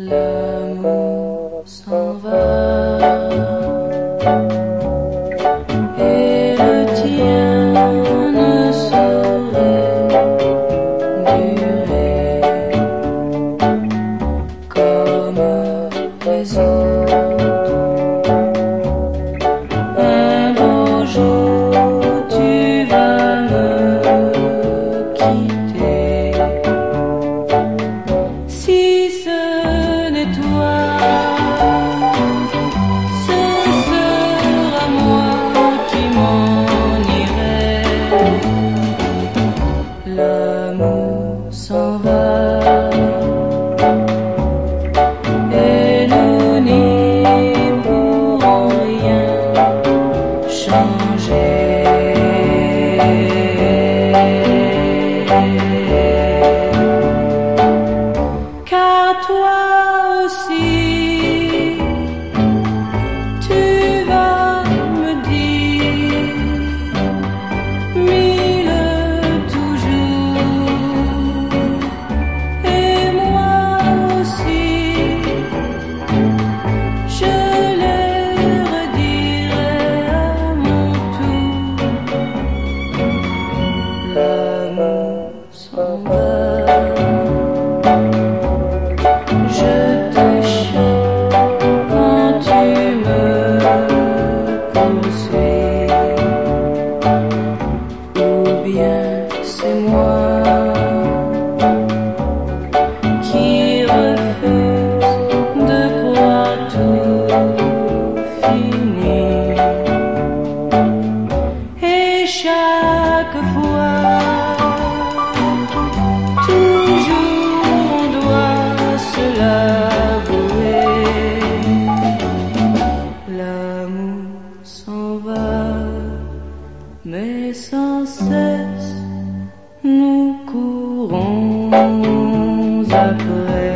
L'amour s'en va. ocean. mais sans cesse nous courons après.